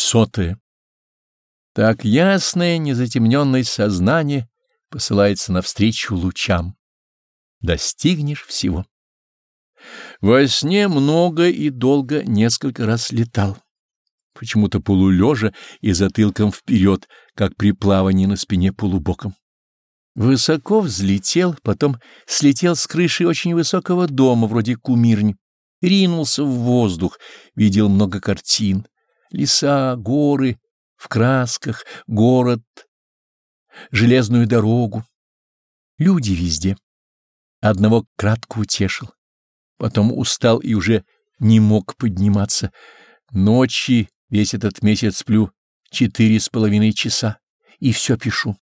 Пятьсотое. Так ясное, незатемненное сознание посылается навстречу лучам. Достигнешь всего. Во сне много и долго несколько раз летал, почему-то полулежа и затылком вперед, как при плавании на спине полубоком. Высоко взлетел, потом слетел с крыши очень высокого дома, вроде кумирни, ринулся в воздух, видел много картин, леса, горы, в красках, город, железную дорогу. Люди везде. Одного кратко утешил. Потом устал и уже не мог подниматься. Ночи весь этот месяц сплю четыре с половиной часа и все пишу.